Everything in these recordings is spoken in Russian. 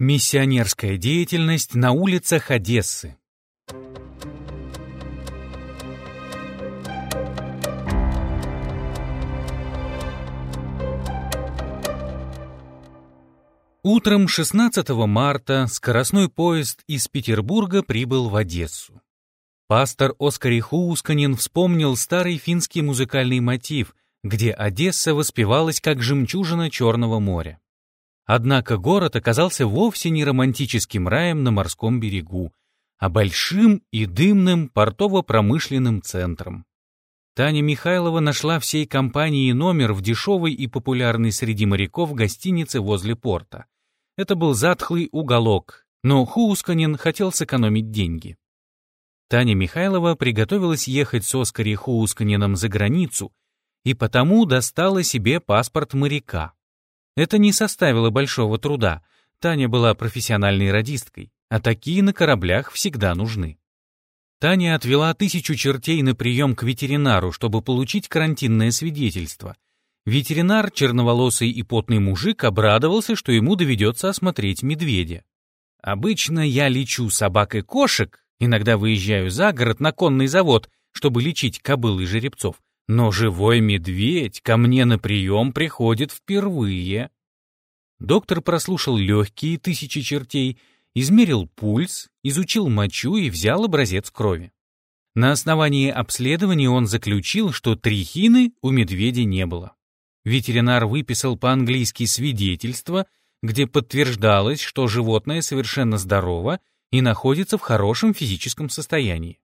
Миссионерская деятельность на улицах Одессы. Утром 16 марта скоростной поезд из Петербурга прибыл в Одессу. Пастор Оскар Хусканин вспомнил старый финский музыкальный мотив, где Одесса воспевалась как жемчужина Черного моря. Однако город оказался вовсе не романтическим раем на морском берегу, а большим и дымным портово-промышленным центром. Таня Михайлова нашла всей компании номер в дешевой и популярной среди моряков гостинице возле порта. Это был затхлый уголок, но Хуусканин хотел сэкономить деньги. Таня Михайлова приготовилась ехать с Оскари Хуусканином за границу и потому достала себе паспорт моряка. Это не составило большого труда. Таня была профессиональной радисткой, а такие на кораблях всегда нужны. Таня отвела тысячу чертей на прием к ветеринару, чтобы получить карантинное свидетельство. Ветеринар, черноволосый и потный мужик, обрадовался, что ему доведется осмотреть медведя. Обычно я лечу собак и кошек, иногда выезжаю за город на конный завод, чтобы лечить кобыл и жеребцов, но живой медведь ко мне на прием приходит впервые. Доктор прослушал легкие тысячи чертей, измерил пульс, изучил мочу и взял образец крови. На основании обследования он заключил, что трихины у медведя не было. Ветеринар выписал по-английски свидетельство, где подтверждалось, что животное совершенно здорово и находится в хорошем физическом состоянии.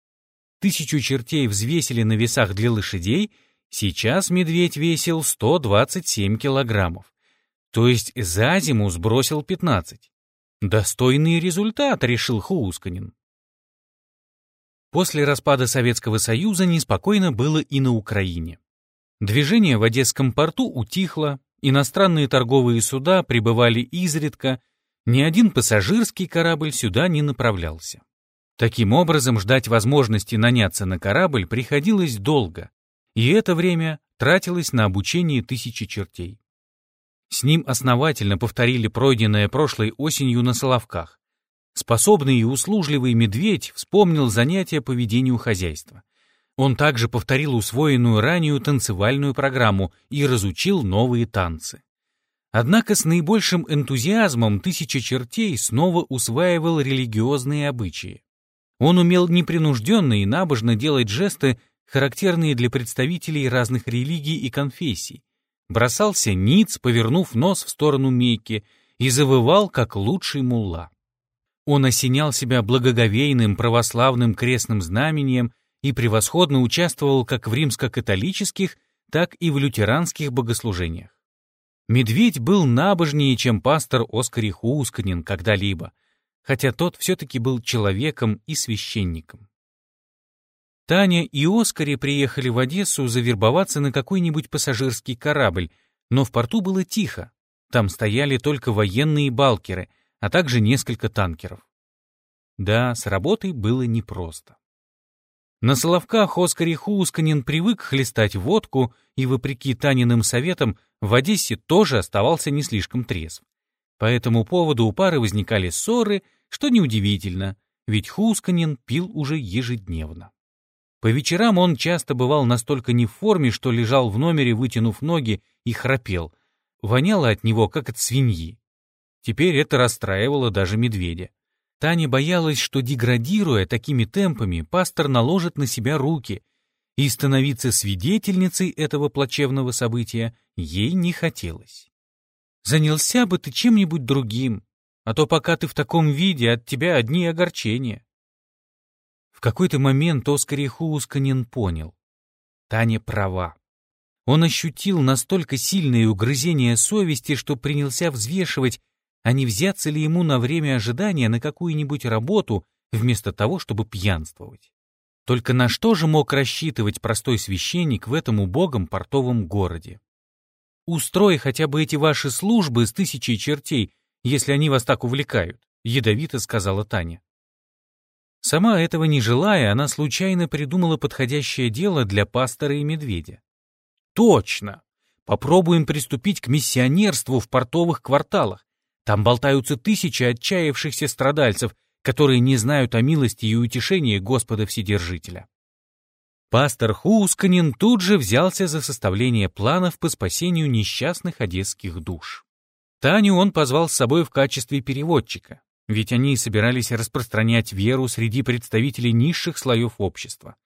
Тысячу чертей взвесили на весах для лошадей, сейчас медведь весил 127 килограммов. То есть за зиму сбросил 15. Достойный результат, решил Хуусканин. После распада Советского Союза неспокойно было и на Украине. Движение в Одесском порту утихло, иностранные торговые суда прибывали изредка, ни один пассажирский корабль сюда не направлялся. Таким образом, ждать возможности наняться на корабль приходилось долго, и это время тратилось на обучение тысячи чертей. С ним основательно повторили пройденное прошлой осенью на Соловках. Способный и услужливый медведь вспомнил занятия по ведению хозяйства. Он также повторил усвоенную ранее танцевальную программу и разучил новые танцы. Однако с наибольшим энтузиазмом тысяча чертей снова усваивал религиозные обычаи. Он умел непринужденно и набожно делать жесты, характерные для представителей разных религий и конфессий. Бросался ниц, повернув нос в сторону Мекки, и завывал, как лучший мулла. Он осенял себя благоговейным православным крестным знамением и превосходно участвовал как в римско-католических, так и в лютеранских богослужениях. Медведь был набожнее, чем пастор Оскар Хусканин когда-либо, хотя тот все-таки был человеком и священником. Таня и Оскари приехали в Одессу завербоваться на какой-нибудь пассажирский корабль, но в порту было тихо. Там стояли только военные балкеры, а также несколько танкеров. Да, с работой было непросто. На Соловках Оскар Хусканин привык хлестать водку и, вопреки Таниным советам, в Одессе тоже оставался не слишком трезв. По этому поводу у пары возникали ссоры, что неудивительно, ведь Хусканин пил уже ежедневно. По вечерам он часто бывал настолько не в форме, что лежал в номере, вытянув ноги, и храпел. Воняло от него, как от свиньи. Теперь это расстраивало даже медведя. Таня боялась, что, деградируя такими темпами, пастор наложит на себя руки, и становиться свидетельницей этого плачевного события ей не хотелось. Занялся бы ты чем-нибудь другим, а то пока ты в таком виде, от тебя одни огорчения. В какой-то момент Оскар Хусканин понял. Таня права. Он ощутил настолько сильное угрызение совести, что принялся взвешивать, а не взяться ли ему на время ожидания на какую-нибудь работу, вместо того, чтобы пьянствовать. Только на что же мог рассчитывать простой священник в этом убогом портовом городе? Устрой хотя бы эти ваши службы с тысячей чертей, если они вас так увлекают», — ядовито сказала Таня. Сама этого не желая, она случайно придумала подходящее дело для пастора и медведя. «Точно! Попробуем приступить к миссионерству в портовых кварталах. Там болтаются тысячи отчаявшихся страдальцев, которые не знают о милости и утешении Господа Вседержителя. Пастор Хусканин тут же взялся за составление планов по спасению несчастных одесских душ. Таню он позвал с собой в качестве переводчика, ведь они собирались распространять веру среди представителей низших слоев общества.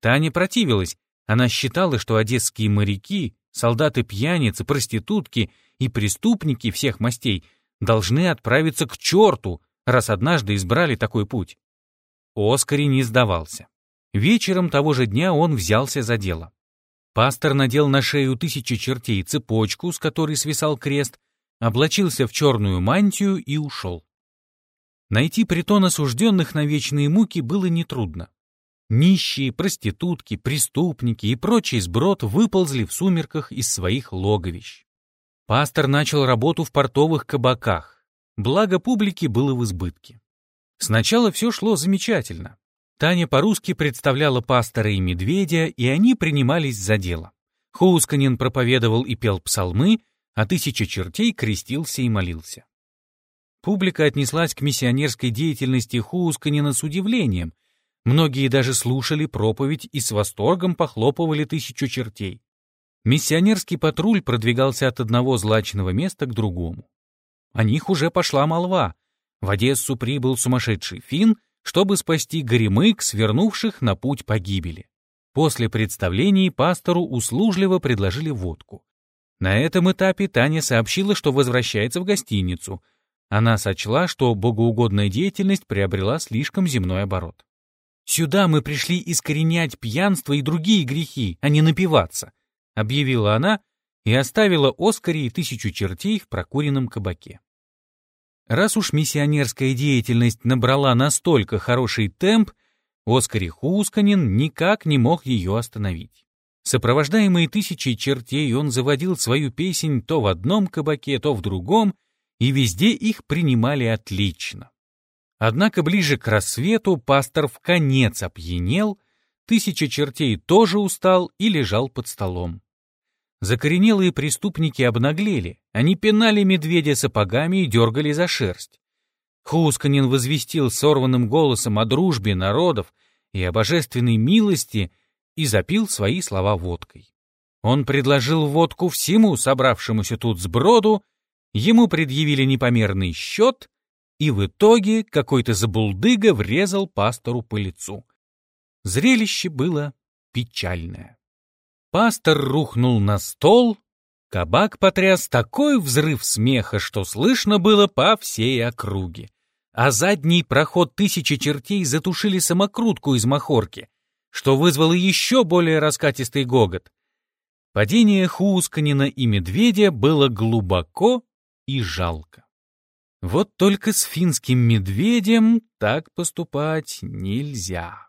Таня противилась, она считала, что одесские моряки, солдаты-пьяницы, проститутки и преступники всех мастей должны отправиться к черту, раз однажды избрали такой путь. Оскари не сдавался. Вечером того же дня он взялся за дело. Пастор надел на шею тысячи чертей цепочку, с которой свисал крест, облачился в черную мантию и ушел. Найти притон осужденных на вечные муки было нетрудно. Нищие, проститутки, преступники и прочий сброд выползли в сумерках из своих логовищ. Пастор начал работу в портовых кабаках, благо публики было в избытке. Сначала все шло замечательно. Таня по-русски представляла пастора и медведя, и они принимались за дело. Хоусканин проповедовал и пел псалмы, а тысяча чертей крестился и молился. Публика отнеслась к миссионерской деятельности Хоусканина с удивлением. Многие даже слушали проповедь и с восторгом похлопывали тысячу чертей. Миссионерский патруль продвигался от одного злачного места к другому. О них уже пошла молва. В Одессу прибыл сумасшедший фин, чтобы спасти горемык, свернувших на путь погибели. После представлений пастору услужливо предложили водку. На этом этапе Таня сообщила, что возвращается в гостиницу. Она сочла, что богоугодная деятельность приобрела слишком земной оборот. «Сюда мы пришли искоренять пьянство и другие грехи, а не напиваться», объявила она и оставила Оскаре и тысячу чертей в прокуренном кабаке. Раз уж миссионерская деятельность набрала настолько хороший темп, Оскари Хусканин никак не мог ее остановить. Сопровождаемый тысячей чертей, он заводил свою песнь то в одном кабаке, то в другом, и везде их принимали отлично. Однако ближе к рассвету пастор в конец опьянел, тысяча чертей тоже устал и лежал под столом. Закоренелые преступники обнаглели, они пинали медведя сапогами и дергали за шерсть. Хусканин возвестил сорванным голосом о дружбе народов и о божественной милости и запил свои слова водкой. Он предложил водку всему собравшемуся тут сброду, ему предъявили непомерный счет, и в итоге какой-то забулдыга врезал пастору по лицу. Зрелище было печальное. Пастор рухнул на стол, кабак потряс такой взрыв смеха, что слышно было по всей округе. А задний проход тысячи чертей затушили самокрутку из махорки, что вызвало еще более раскатистый гогот. Падение Хусканина и Медведя было глубоко и жалко. Вот только с финским медведем так поступать нельзя.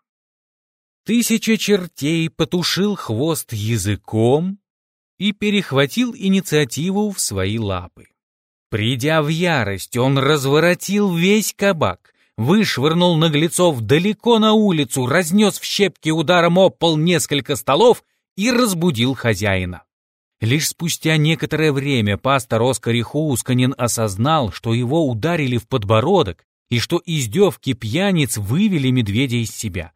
Тысяча чертей потушил хвост языком и перехватил инициативу в свои лапы. Придя в ярость, он разворотил весь кабак, вышвырнул наглецов далеко на улицу, разнес в щепки ударом об пол несколько столов и разбудил хозяина. Лишь спустя некоторое время пастор Оскар Хусканин осознал, что его ударили в подбородок и что издевки пьяниц вывели медведя из себя.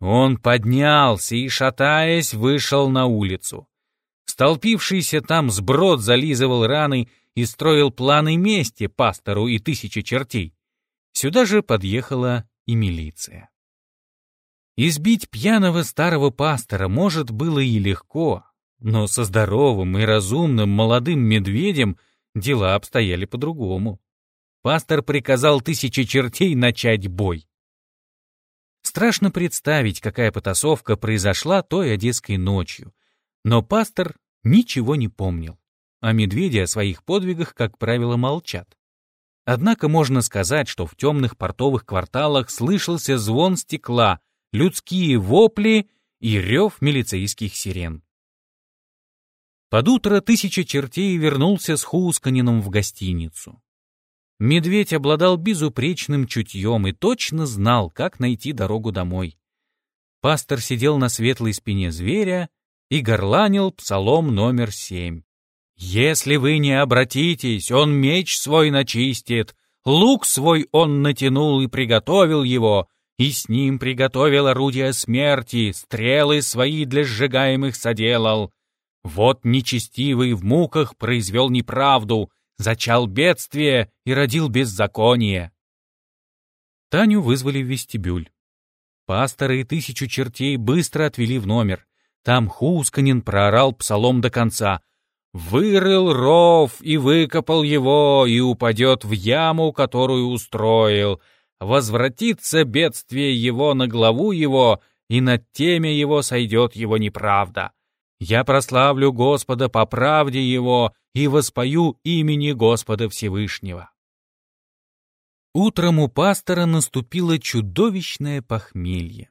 Он поднялся и, шатаясь, вышел на улицу. Столпившийся там сброд зализывал раны и строил планы мести пастору и тысячи чертей. Сюда же подъехала и милиция. Избить пьяного старого пастора, может, было и легко, но со здоровым и разумным молодым медведем дела обстояли по-другому. Пастор приказал тысяче чертей начать бой. Страшно представить, какая потасовка произошла той одесской ночью. Но пастор ничего не помнил, а медведи о своих подвигах, как правило, молчат. Однако можно сказать, что в темных портовых кварталах слышался звон стекла, людские вопли и рев милицейских сирен. Под утро тысяча чертей вернулся с Хусканином в гостиницу. Медведь обладал безупречным чутьем и точно знал, как найти дорогу домой. Пастор сидел на светлой спине зверя и горланил псалом номер семь. Если вы не обратитесь, он меч свой начистит, лук свой он натянул и приготовил его, и с ним приготовил орудия смерти, стрелы свои для сжигаемых соделал. Вот нечестивый в муках произвел неправду, зачал бедствие и родил беззаконие. Таню вызвали в вестибюль. Пасторы и тысячу чертей быстро отвели в номер. Там Хусканин проорал псалом до конца. «Вырыл ров и выкопал его, и упадет в яму, которую устроил. Возвратится бедствие его на главу его, и над теме его сойдет его неправда. Я прославлю Господа по правде его и воспою имени Господа Всевышнего». Утром у пастора наступило чудовищное похмелье.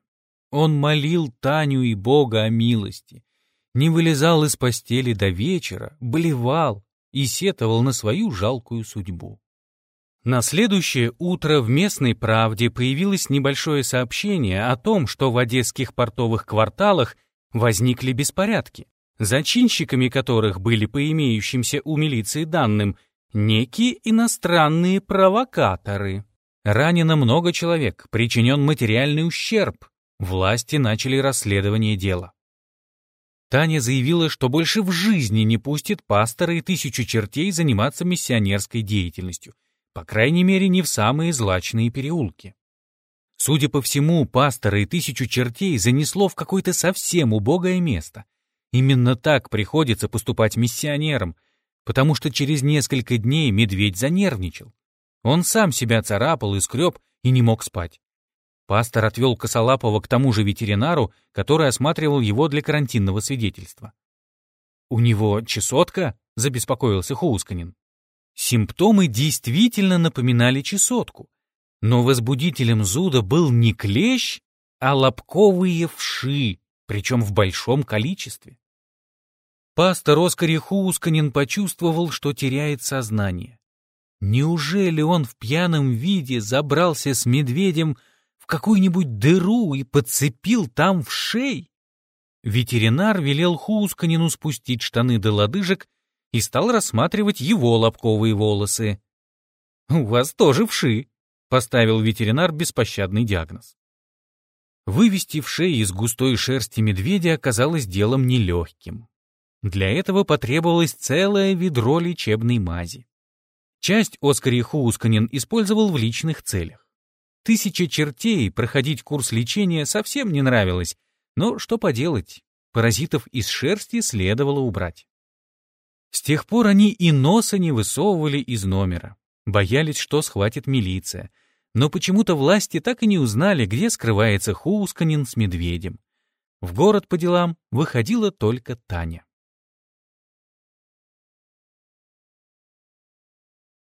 Он молил Таню и Бога о милости, не вылезал из постели до вечера, блевал и сетовал на свою жалкую судьбу. На следующее утро в местной правде появилось небольшое сообщение о том, что в одесских портовых кварталах возникли беспорядки, зачинщиками которых были по имеющимся у милиции данным некие иностранные провокаторы. Ранено много человек, причинен материальный ущерб. Власти начали расследование дела. Таня заявила, что больше в жизни не пустит пастора и тысячу чертей заниматься миссионерской деятельностью, по крайней мере, не в самые злачные переулки. Судя по всему, пастора и тысячу чертей занесло в какое-то совсем убогое место. Именно так приходится поступать миссионерам, потому что через несколько дней медведь занервничал. Он сам себя царапал и скреб и не мог спать. Пастор отвел Косолапова к тому же ветеринару, который осматривал его для карантинного свидетельства. «У него чесотка?» — забеспокоился Хоусканин. Симптомы действительно напоминали чесотку, но возбудителем зуда был не клещ, а лобковые вши, причем в большом количестве. Пастор Оскари Хоусканин почувствовал, что теряет сознание. Неужели он в пьяном виде забрался с медведем какую-нибудь дыру и подцепил там в шей. Ветеринар велел Хусканину спустить штаны до лодыжек и стал рассматривать его лобковые волосы. «У вас тоже вши», — поставил ветеринар беспощадный диагноз. Вывести вшей из густой шерсти медведя оказалось делом нелегким. Для этого потребовалось целое ведро лечебной мази. Часть Оскари Хусканин использовал в личных целях. Тысяча чертей проходить курс лечения совсем не нравилось, но что поделать, паразитов из шерсти следовало убрать. С тех пор они и носа не высовывали из номера, боялись, что схватит милиция, но почему-то власти так и не узнали, где скрывается Хусканин с медведем. В город по делам выходила только Таня.